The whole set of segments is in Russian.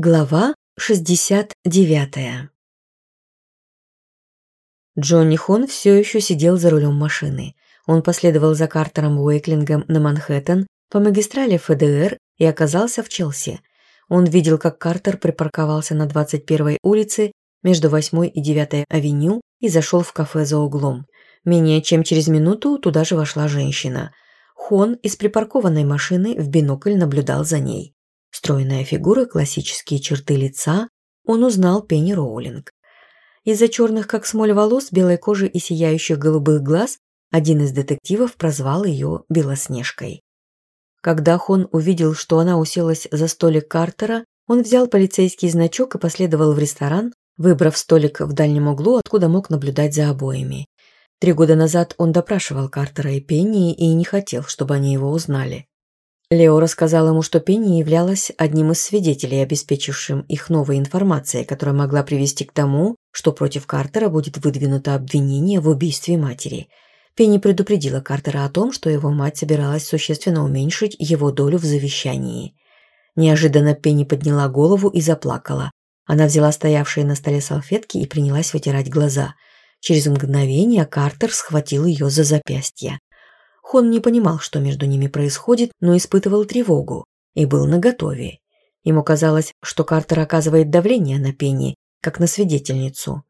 Глава 69 Джонни Хон все еще сидел за рулем машины. Он последовал за Картером Уэйклингом на Манхэттен по магистрали ФДР и оказался в Челси. Он видел, как Картер припарковался на 21-й улице между 8 и 9 авеню и зашел в кафе за углом. Менее чем через минуту туда же вошла женщина. Хон из припаркованной машины в бинокль наблюдал за ней. Стройная фигура, классические черты лица. Он узнал Пенни Роулинг. Из-за черных, как смоль, волос, белой кожи и сияющих голубых глаз один из детективов прозвал ее Белоснежкой. Когда Хон увидел, что она уселась за столик Картера, он взял полицейский значок и последовал в ресторан, выбрав столик в дальнем углу, откуда мог наблюдать за обоями. Три года назад он допрашивал Картера и Пенни и не хотел, чтобы они его Лео рассказал ему, что Пенни являлась одним из свидетелей, обеспечившим их новой информацией, которая могла привести к тому, что против Картера будет выдвинуто обвинение в убийстве матери. Пенни предупредила Картера о том, что его мать собиралась существенно уменьшить его долю в завещании. Неожиданно Пенни подняла голову и заплакала. Она взяла стоявшие на столе салфетки и принялась вытирать глаза. Через мгновение Картер схватил ее за запястье. Хон не понимал, что между ними происходит, но испытывал тревогу и был наготове. Ему казалось, что Картер оказывает давление на Пенни, как на свидетельницу.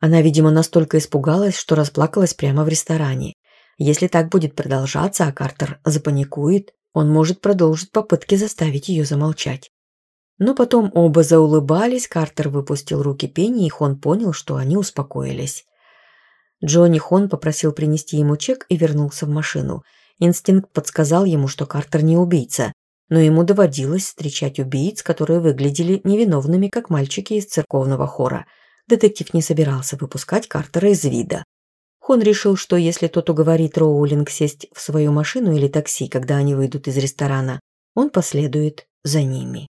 Она, видимо, настолько испугалась, что расплакалась прямо в ресторане. Если так будет продолжаться, а Картер запаникует, он может продолжить попытки заставить ее замолчать. Но потом оба заулыбались, Картер выпустил руки Пенни, и Хон понял, что они успокоились. Джонни Хон попросил принести ему чек и вернулся в машину. Инстинкт подсказал ему, что Картер не убийца, но ему доводилось встречать убийц, которые выглядели невиновными, как мальчики из церковного хора. Детектив не собирался выпускать Картера из вида. Хон решил, что если тот уговорит Роулинг сесть в свою машину или такси, когда они выйдут из ресторана, он последует за ними.